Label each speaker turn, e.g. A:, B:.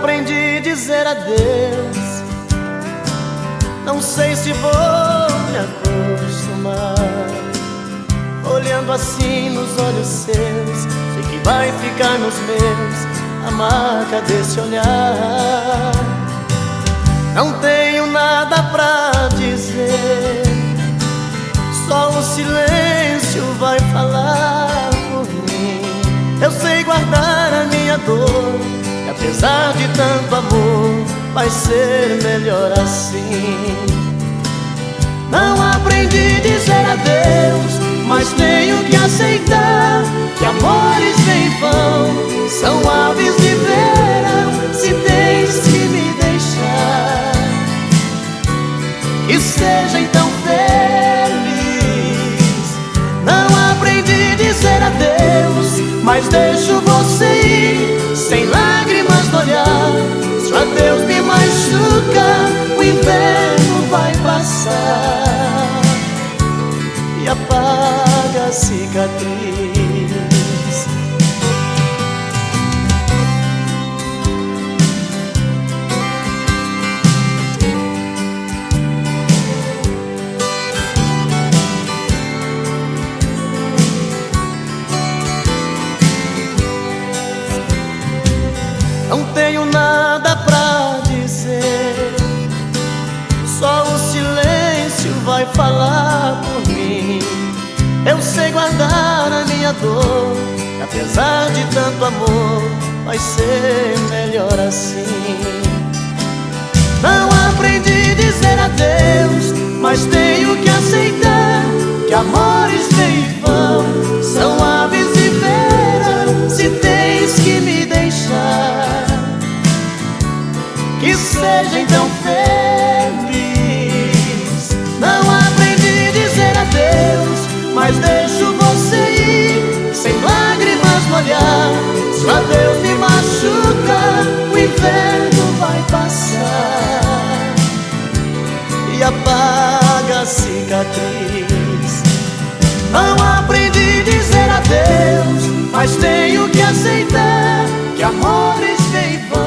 A: aprendi a dizer adeus. Não sei se vou me acostumar. Olhando assim nos olhos seus, sei que vai ficar nos meus a marca desse olhar. Não tenho nada pra dizer, só o silêncio vai falar por mim. Eu sei guardar a minha dor, apesar de tanto amor, vai ser melhor assim. Não aprendi a dizer adeus mas tenho que aceitar que amores vêm vão São aves de verão Se tens que me deixar Que seja então feliz Não aprendi a dizer adeus Mas deixo você ir Sem lágrimas E a cicatriz. Não tenho nada pra dizer, só o silêncio vai falar. Eu sei guardar a minha dor apesar de tanto amor Vai ser melhor assim. Não aprendi a dizer adeus Mas tenho que aceitar Que amores vêm e vão São aves de verão Se tens que me deixar. Que seja então feliz Não aprendi a dizer adeus, mas tenho que aceitar que amores têm. e